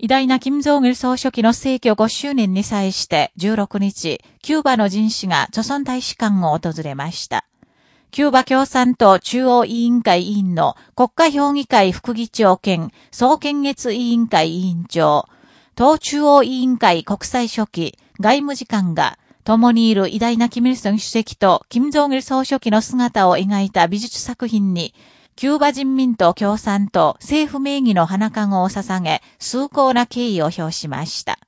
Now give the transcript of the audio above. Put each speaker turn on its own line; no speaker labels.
偉大な金正義総書記の逝去5周年に際して16日、キューバの人士が著村大使館を訪れました。キューバ共産党中央委員会委員の国家評議会副議長兼総検閲委員会委員長、党中央委員会国際書記、外務次官が、共にいる偉大なキム・イルソン主席と金正義総書記の姿を描いた美術作品に、キューバ人民党共産党政府名義の花籠を捧げ、崇高な敬意を表しました。